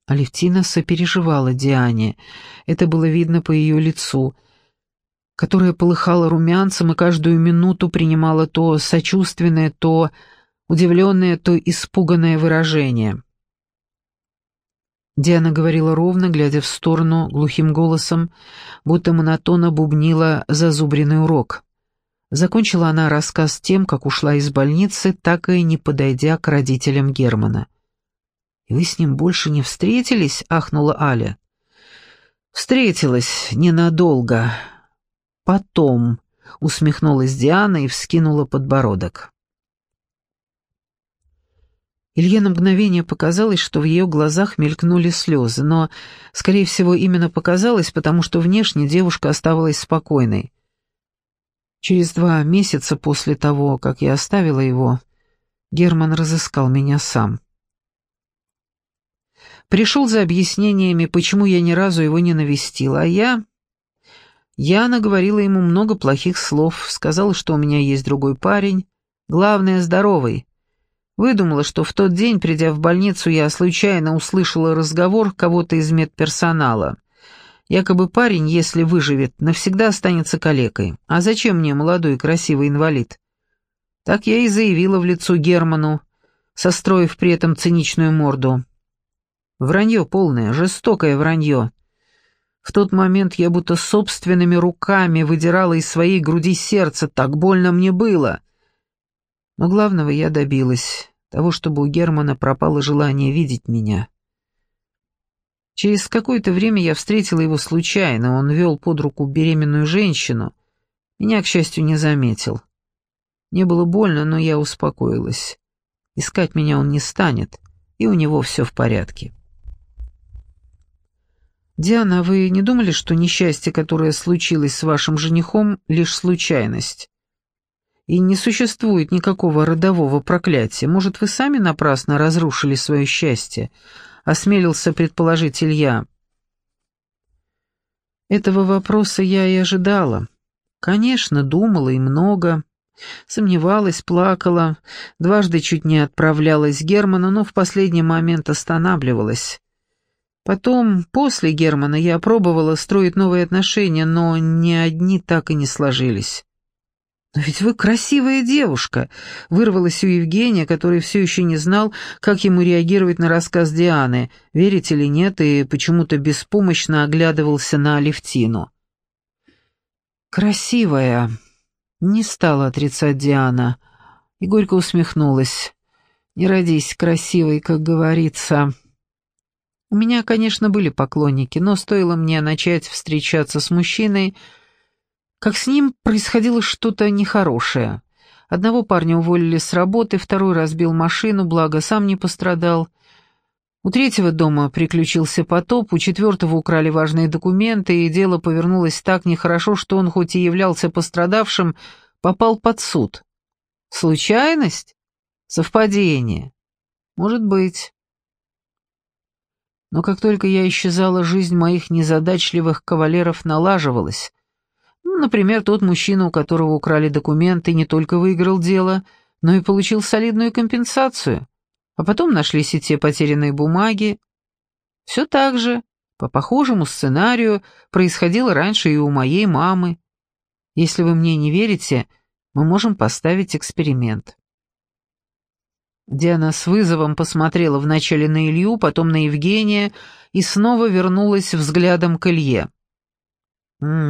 Алевтина сопереживала Диане. Это было видно по ее лицу, которое полыхало румянцем и каждую минуту принимало то сочувственное, то удивленное, то испуганное выражение. Диана говорила ровно, глядя в сторону, глухим голосом, будто монотонно бубнила зазубренный урок. Закончила она рассказ тем, как ушла из больницы, так и не подойдя к родителям Германа. «И вы с ним больше не встретились?» — ахнула Аля. «Встретилась ненадолго. Потом», — усмехнулась Диана и вскинула подбородок. Илье на мгновение показалось, что в ее глазах мелькнули слезы, но, скорее всего, именно показалось, потому что внешне девушка оставалась спокойной. Через два месяца после того, как я оставила его, Герман разыскал меня сам. Пришел за объяснениями, почему я ни разу его не навестила, а я... Я наговорила ему много плохих слов, сказала, что у меня есть другой парень, главное, здоровый. Выдумала, что в тот день, придя в больницу, я случайно услышала разговор кого-то из медперсонала. Якобы парень, если выживет, навсегда останется калекой. А зачем мне молодой красивый инвалид? Так я и заявила в лицо Герману, состроив при этом циничную морду. Вранье полное, жестокое вранье. В тот момент я будто собственными руками выдирала из своей груди сердце, так больно мне было. Но главного я добилась, того, чтобы у Германа пропало желание видеть меня. Через какое-то время я встретила его случайно, он вел под руку беременную женщину. Меня, к счастью, не заметил. Мне было больно, но я успокоилась. Искать меня он не станет, и у него все в порядке. «Диана, вы не думали, что несчастье, которое случилось с вашим женихом, лишь случайность? И не существует никакого родового проклятия. Может, вы сами напрасно разрушили свое счастье?» — осмелился предположить Илья. Этого вопроса я и ожидала. Конечно, думала и много. Сомневалась, плакала, дважды чуть не отправлялась к Герману, но в последний момент останавливалась. Потом, после Германа, я пробовала строить новые отношения, но ни одни так и не сложились. «Но ведь вы красивая девушка», — вырвалась у Евгения, который все еще не знал, как ему реагировать на рассказ Дианы, верить или нет, и почему-то беспомощно оглядывался на Алевтину. «Красивая», — не стала отрицать Диана, и горько усмехнулась. «Не родись красивой, как говорится». У меня, конечно, были поклонники, но стоило мне начать встречаться с мужчиной, как с ним происходило что-то нехорошее. Одного парня уволили с работы, второй разбил машину, благо сам не пострадал. У третьего дома приключился потоп, у четвертого украли важные документы, и дело повернулось так нехорошо, что он, хоть и являлся пострадавшим, попал под суд. Случайность? Совпадение? Может быть. Но как только я исчезала, жизнь моих незадачливых кавалеров налаживалась. Например, тот мужчина, у которого украли документы, не только выиграл дело, но и получил солидную компенсацию. А потом нашлись и те потерянные бумаги. Все так же, по похожему сценарию, происходило раньше и у моей мамы. Если вы мне не верите, мы можем поставить эксперимент. Диана с вызовом посмотрела вначале на Илью, потом на Евгения и снова вернулась взглядом к Илье.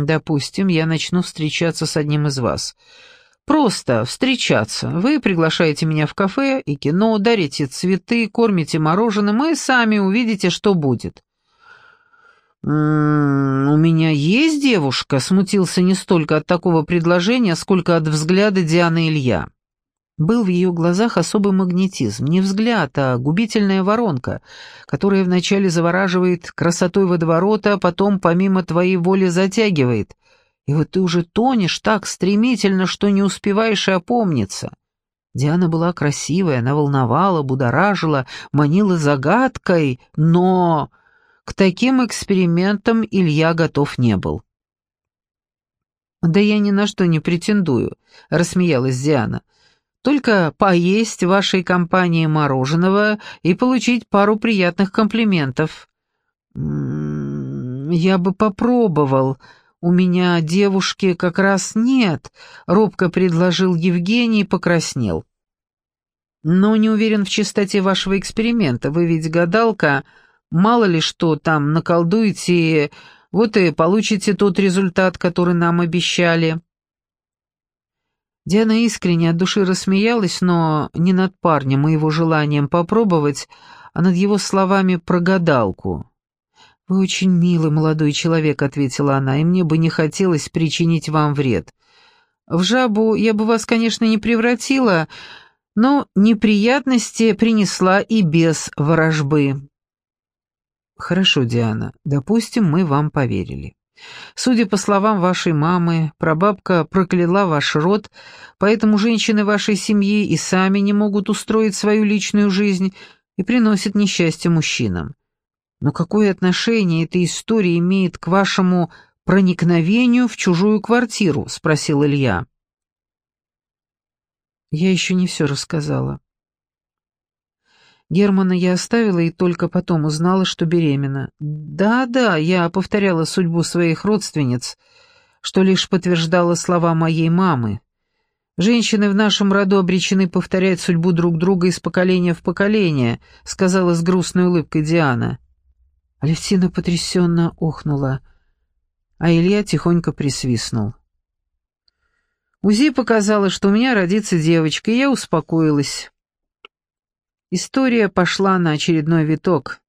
«Допустим, я начну встречаться с одним из вас. Просто встречаться. Вы приглашаете меня в кафе и кино, дарите цветы, кормите мороженым, и сами увидите, что будет». «М -м, «У меня есть девушка», — смутился не столько от такого предложения, сколько от взгляда Дианы Илья. Был в ее глазах особый магнетизм, не взгляд, а губительная воронка, которая вначале завораживает красотой водоворота, а потом помимо твоей воли затягивает. И вот ты уже тонешь так стремительно, что не успеваешь и опомниться. Диана была красивая, она волновала, будоражила, манила загадкой, но к таким экспериментам Илья готов не был. «Да я ни на что не претендую», — рассмеялась Диана. Только поесть в вашей компании мороженого и получить пару приятных комплиментов. М-м, я бы попробовал. У меня девушки как раз нет, робко предложил Евгений и покраснел. Но не уверен в чистоте вашего эксперимента. Вы ведь гадалка, мало ли что там наколдуете, вот и получите тот результат, который нам обещали. Диана искренне от души рассмеялась, но не над парнем и его желанием попробовать, а над его словами про гадалку. «Вы очень милый молодой человек», — ответила она, — «и мне бы не хотелось причинить вам вред. В жабу я бы вас, конечно, не превратила, но неприятности принесла и без ворожбы». «Хорошо, Диана, допустим, мы вам поверили». Судя по словам вашей мамы, прабабка прокляла ваш род, поэтому женщины вашей семьи и сами не могут устроить свою личную жизнь и приносят несчастье мужчинам. Но какое отношение эта история имеет к вашему проникновению в чужую квартиру?» — спросил Илья. Я еще не все рассказала. Германа я оставила и только потом узнала, что беременна. Да-да, я повторяла судьбу своих родственниц, что лишь подтверждало слова моей мамы. «Женщины в нашем роду обречены повторять судьбу друг друга из поколения в поколение», сказала с грустной улыбкой Диана. Алевтина потрясенно охнула, а Илья тихонько присвистнул. УЗИ показала, что у меня родится девочка, и я успокоилась. История пошла на очередной виток.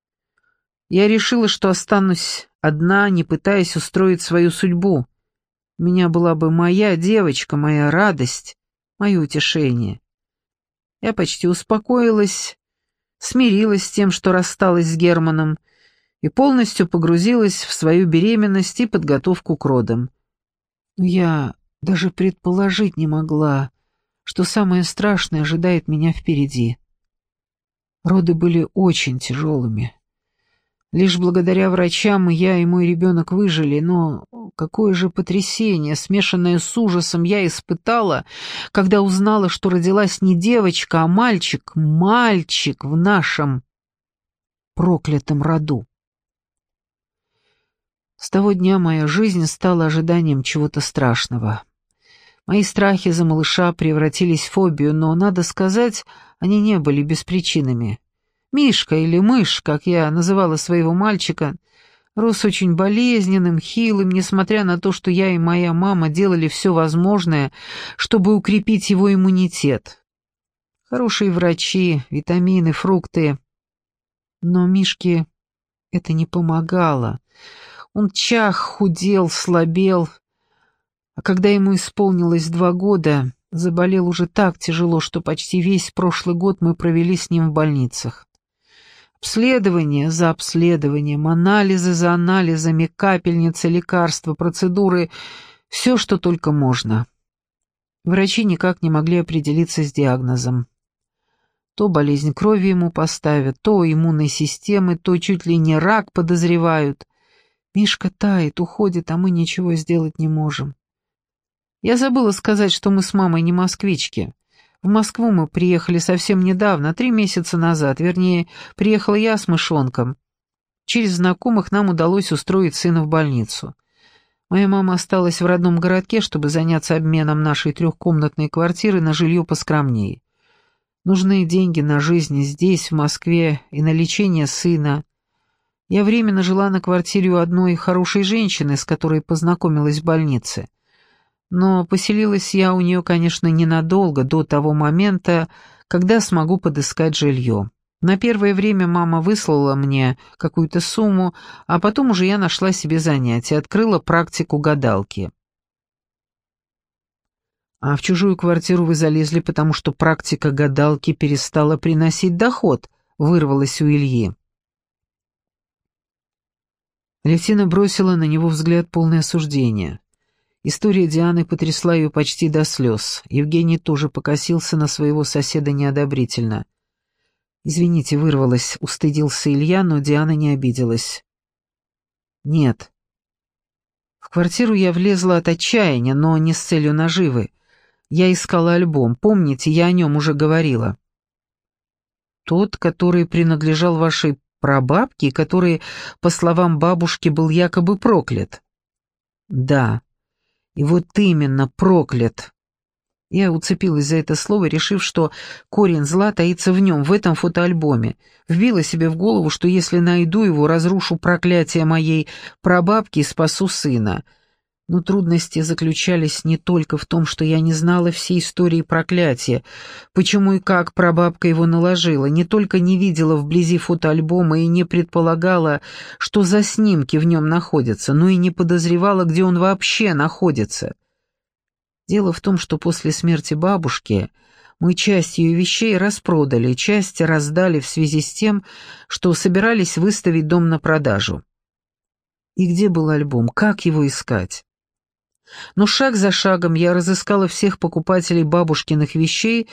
Я решила, что останусь одна, не пытаясь устроить свою судьбу. У меня была бы моя девочка, моя радость, мое утешение. Я почти успокоилась, смирилась с тем, что рассталась с Германом, и полностью погрузилась в свою беременность и подготовку к родам. Но я даже предположить не могла, что самое страшное ожидает меня впереди. Роды были очень тяжелыми. Лишь благодаря врачам я и мой ребенок выжили, но какое же потрясение, смешанное с ужасом, я испытала, когда узнала, что родилась не девочка, а мальчик, мальчик в нашем проклятом роду. С того дня моя жизнь стала ожиданием чего-то страшного. Мои страхи за малыша превратились в фобию, но, надо сказать, они не были беспричинными. Мишка или мышь, как я называла своего мальчика, рос очень болезненным, хилым, несмотря на то, что я и моя мама делали все возможное, чтобы укрепить его иммунитет. Хорошие врачи, витамины, фрукты. Но Мишке это не помогало. Он чах, худел, слабел, а когда ему исполнилось два года, заболел уже так тяжело, что почти весь прошлый год мы провели с ним в больницах. Обследование за обследованием, анализы за анализами, капельницы, лекарства, процедуры — все, что только можно. Врачи никак не могли определиться с диагнозом. То болезнь крови ему поставят, то иммунной системы, то чуть ли не рак подозревают. Мишка тает, уходит, а мы ничего сделать не можем. Я забыла сказать, что мы с мамой не москвички. В Москву мы приехали совсем недавно, три месяца назад, вернее, приехала я с мышонком. Через знакомых нам удалось устроить сына в больницу. Моя мама осталась в родном городке, чтобы заняться обменом нашей трехкомнатной квартиры на жилье поскромнее. Нужны деньги на жизнь здесь, в Москве, и на лечение сына. Я временно жила на квартире у одной хорошей женщины, с которой познакомилась в больнице. Но поселилась я у нее, конечно, ненадолго, до того момента, когда смогу подыскать жилье. На первое время мама выслала мне какую-то сумму, а потом уже я нашла себе занятие, открыла практику гадалки. А в чужую квартиру вы залезли, потому что практика гадалки перестала приносить доход, вырвалась у Ильи. Левтина бросила на него взгляд полное осуждения. История Дианы потрясла ее почти до слез. Евгений тоже покосился на своего соседа неодобрительно. «Извините, вырвалась», — устыдился Илья, но Диана не обиделась. «Нет». В квартиру я влезла от отчаяния, но не с целью наживы. Я искала альбом, помните, я о нем уже говорила. Тот, который принадлежал вашей прабабки, который, по словам бабушки, был якобы проклят. Да, и вот именно проклят. Я уцепилась за это слово, решив, что корень зла таится в нем, в этом фотоальбоме. Вбила себе в голову, что если найду его, разрушу проклятие моей прабабки и спасу сына. Но трудности заключались не только в том, что я не знала всей истории проклятия, почему и как прабабка его наложила, не только не видела вблизи фотоальбома и не предполагала, что за снимки в нем находятся, но и не подозревала, где он вообще находится. Дело в том, что после смерти бабушки мы часть ее вещей распродали, часть раздали в связи с тем, что собирались выставить дом на продажу. И где был альбом? Как его искать? Но шаг за шагом я разыскала всех покупателей бабушкиных вещей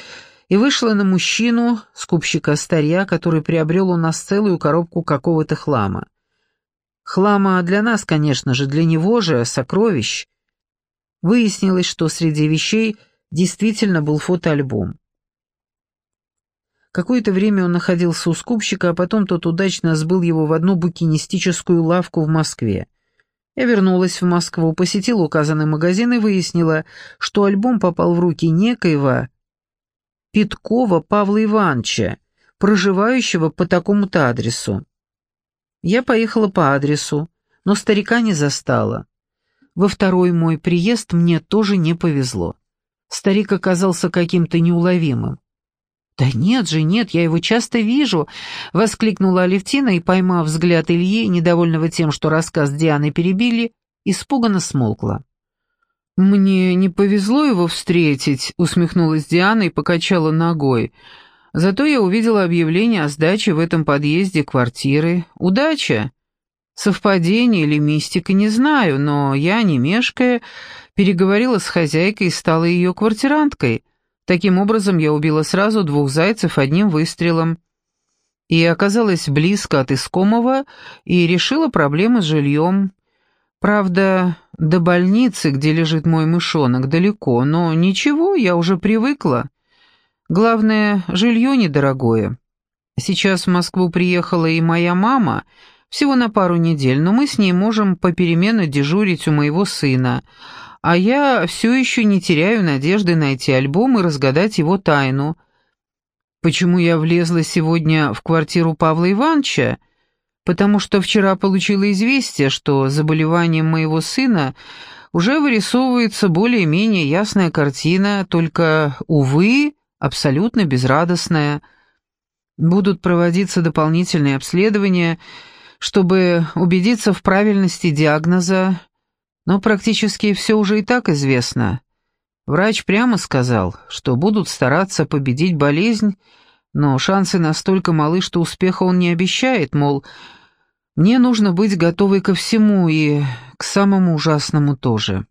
и вышла на мужчину, скупщика старья, который приобрел у нас целую коробку какого-то хлама. Хлама для нас, конечно же, для него же сокровищ. Выяснилось, что среди вещей действительно был фотоальбом. Какое-то время он находился у скупщика, а потом тот удачно сбыл его в одну букинистическую лавку в Москве. Я вернулась в Москву, посетила указанный магазин и выяснила, что альбом попал в руки некоего Питкова Павла Ивановича, проживающего по такому-то адресу. Я поехала по адресу, но старика не застала. Во второй мой приезд мне тоже не повезло. Старик оказался каким-то неуловимым. «Да нет же, нет, я его часто вижу», — воскликнула Алевтина и, поймав взгляд Ильи, недовольного тем, что рассказ Дианы перебили, испуганно смолкла. «Мне не повезло его встретить», — усмехнулась Диана и покачала ногой. «Зато я увидела объявление о сдаче в этом подъезде квартиры. Удача! Совпадение или мистика, не знаю, но я, не мешкая, переговорила с хозяйкой и стала ее квартиранткой». Таким образом, я убила сразу двух зайцев одним выстрелом. И оказалась близко от искомого и решила проблемы с жильем. Правда, до больницы, где лежит мой мышонок, далеко, но ничего, я уже привыкла. Главное, жилье недорогое. Сейчас в Москву приехала и моя мама, всего на пару недель, но мы с ней можем попеременно дежурить у моего сына, а я все еще не теряю надежды найти альбом и разгадать его тайну. Почему я влезла сегодня в квартиру Павла Ивановича? Потому что вчера получила известие, что заболеванием моего сына уже вырисовывается более-менее ясная картина, только, увы, абсолютно безрадостная. Будут проводиться дополнительные обследования, чтобы убедиться в правильности диагноза, но практически все уже и так известно. Врач прямо сказал, что будут стараться победить болезнь, но шансы настолько малы, что успеха он не обещает, мол, мне нужно быть готовой ко всему и к самому ужасному тоже.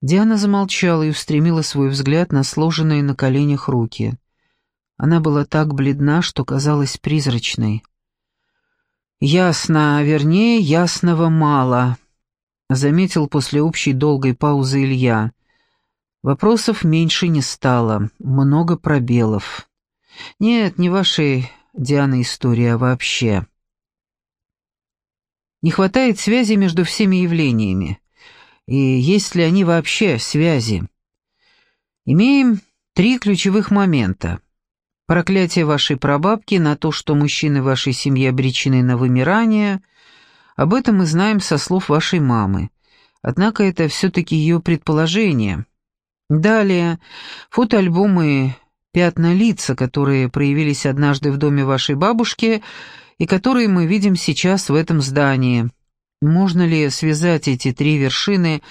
Диана замолчала и устремила свой взгляд на сложенные на коленях руки. Она была так бледна, что казалась призрачной. «Ясно, вернее, ясного мало», заметил после общей долгой паузы Илья. Вопросов меньше не стало, много пробелов. Нет, не вашей, Диана, история вообще. Не хватает связи между всеми явлениями. И есть ли они вообще связи? Имеем три ключевых момента. Проклятие вашей прабабки на то, что мужчины вашей семье обречены на вымирание, об этом мы знаем со слов вашей мамы. Однако это все-таки ее предположение. Далее, фотоальбомы «Пятна лица», которые проявились однажды в доме вашей бабушки и которые мы видим сейчас в этом здании. Можно ли связать эти три вершины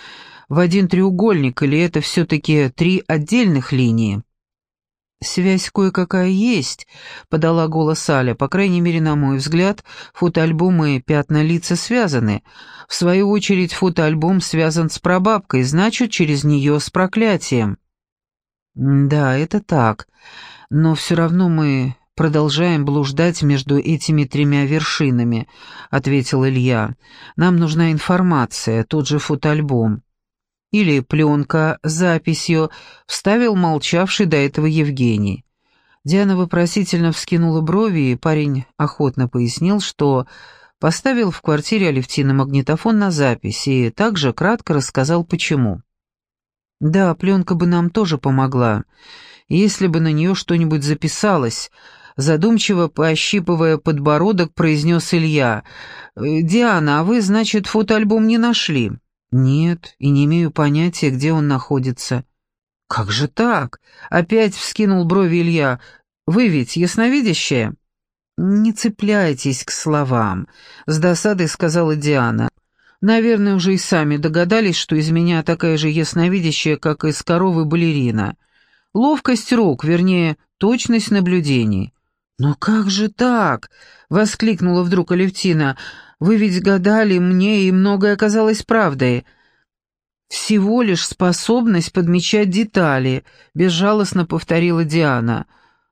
в один треугольник, или это все-таки три отдельных линии? «Связь кое-какая есть», — подала голос Аля. «По крайней мере, на мой взгляд, фотоальбомы «Пятна лица» связаны. В свою очередь, фотоальбом связан с прабабкой, значит, через нее с проклятием». «Да, это так. Но все равно мы продолжаем блуждать между этими тремя вершинами», — ответил Илья. «Нам нужна информация, тот же фотоальбом» или пленка с записью, вставил молчавший до этого Евгений. Диана вопросительно вскинула брови, и парень охотно пояснил, что поставил в квартире Алевтины магнитофон на запись и также кратко рассказал, почему. «Да, пленка бы нам тоже помогла, если бы на нее что-нибудь записалось», задумчиво поощипывая подбородок, произнес Илья. «Диана, а вы, значит, фотоальбом не нашли?» «Нет, и не имею понятия, где он находится». «Как же так?» — опять вскинул брови Илья. «Вы ведь ясновидящая?» «Не цепляйтесь к словам», — с досадой сказала Диана. «Наверное, уже и сами догадались, что из меня такая же ясновидящая, как из коровы балерина. Ловкость рук, вернее, точность наблюдений». «Но как же так?» — воскликнула вдруг Алевтина. Вы ведь гадали мне, и многое оказалось правдой. Всего лишь способность подмечать детали, безжалостно повторила Диана.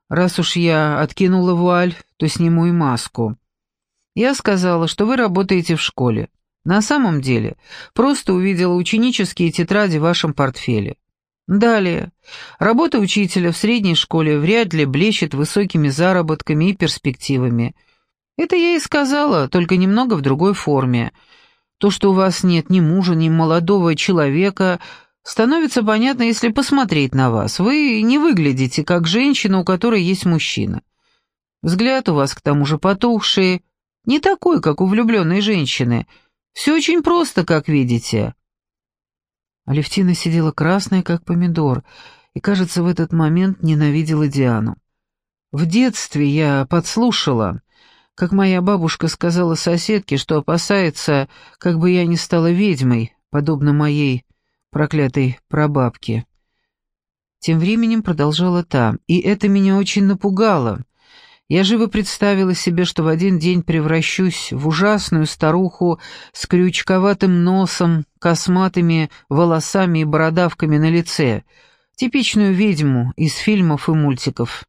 Раз уж я откинула вуаль, то сниму и маску. Я сказала, что вы работаете в школе. На самом деле, просто увидела ученические тетради в вашем портфеле. Далее. Работа учителя в средней школе вряд ли блещет высокими заработками и перспективами – это я и сказала, только немного в другой форме. То, что у вас нет ни мужа, ни молодого человека, становится понятно, если посмотреть на вас. Вы не выглядите как женщина, у которой есть мужчина. Взгляд у вас к тому же потухший, не такой, как у влюбленной женщины. Все очень просто, как видите». Алевтина сидела красная, как помидор, и, кажется, в этот момент ненавидела Диану. В детстве я подслушала, как моя бабушка сказала соседке, что опасается, как бы я не стала ведьмой, подобно моей проклятой прабабке. Тем временем продолжала та, и это меня очень напугало. Я живо представила себе, что в один день превращусь в ужасную старуху с крючковатым носом, косматыми волосами и бородавками на лице, типичную ведьму из фильмов и мультиков.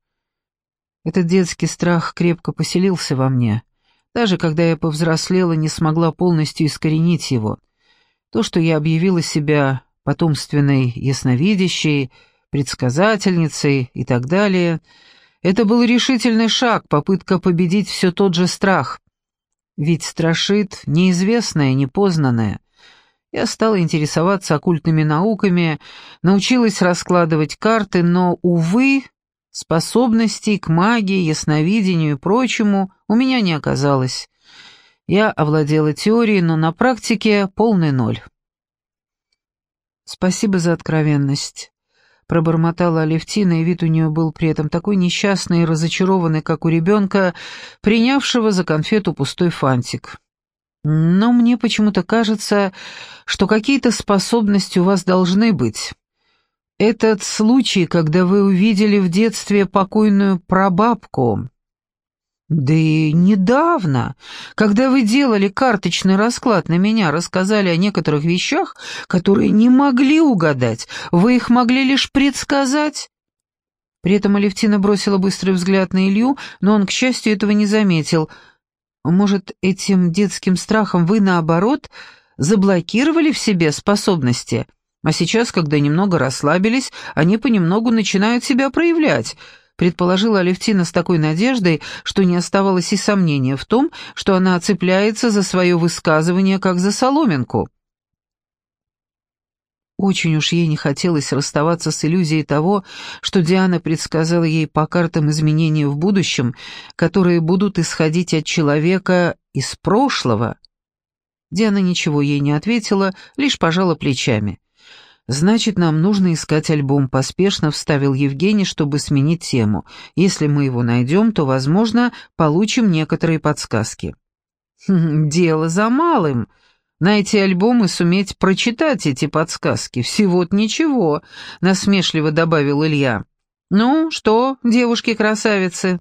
Этот детский страх крепко поселился во мне. Даже когда я повзрослела, не смогла полностью искоренить его. То, что я объявила себя потомственной ясновидящей, предсказательницей и так далее, это был решительный шаг, попытка победить все тот же страх. Ведь страшит неизвестное, непознанное. Я стала интересоваться оккультными науками, научилась раскладывать карты, но, увы, Способностей к магии, ясновидению и прочему у меня не оказалось. Я овладела теорией, но на практике полный ноль. «Спасибо за откровенность», — пробормотала Алевтина, и вид у нее был при этом такой несчастный и разочарованный, как у ребенка, принявшего за конфету пустой фантик. «Но мне почему-то кажется, что какие-то способности у вас должны быть». Этот случай, когда вы увидели в детстве покойную прабабку. Да и недавно, когда вы делали карточный расклад на меня, рассказали о некоторых вещах, которые не могли угадать, вы их могли лишь предсказать. При этом Алевтина бросила быстрый взгляд на Илью, но он, к счастью, этого не заметил. Может, этим детским страхом вы, наоборот, заблокировали в себе способности — а сейчас, когда немного расслабились, они понемногу начинают себя проявлять, предположила Алевтина с такой надеждой, что не оставалось и сомнения в том, что она цепляется за свое высказывание как за соломинку. Очень уж ей не хотелось расставаться с иллюзией того, что Диана предсказала ей по картам изменения в будущем, которые будут исходить от человека из прошлого. Диана ничего ей не ответила, лишь пожала плечами. «Значит, нам нужно искать альбом», — поспешно вставил Евгений, чтобы сменить тему. «Если мы его найдем, то, возможно, получим некоторые подсказки». «Хм, «Дело за малым», Найти альбом и суметь прочитать эти подсказки. Всего-то ничего», — насмешливо добавил Илья. «Ну, что, девушки-красавицы?»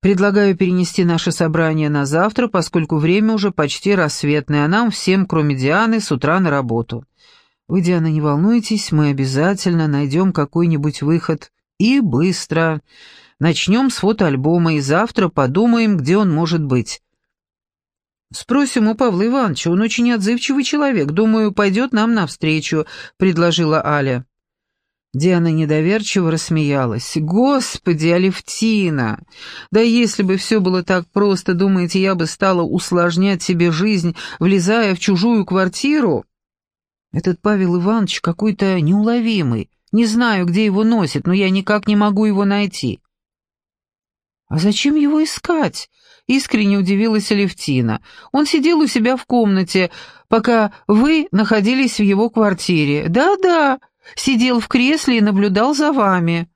«Предлагаю перенести наше собрание на завтра, поскольку время уже почти рассветное, а нам всем, кроме Дианы, с утра на работу. Вы, Диана, не волнуйтесь, мы обязательно найдем какой-нибудь выход. И быстро. Начнем с фотоальбома, и завтра подумаем, где он может быть. «Спросим у Павла Ивановича, он очень отзывчивый человек, думаю, пойдет нам навстречу», — предложила Аля. Диана недоверчиво рассмеялась. «Господи, Алевтина! Да если бы все было так просто, думаете, я бы стала усложнять себе жизнь, влезая в чужую квартиру?» «Этот Павел Иванович какой-то неуловимый. Не знаю, где его носит, но я никак не могу его найти». «А зачем его искать?» — искренне удивилась Алевтина. «Он сидел у себя в комнате, пока вы находились в его квартире. Да-да, сидел в кресле и наблюдал за вами».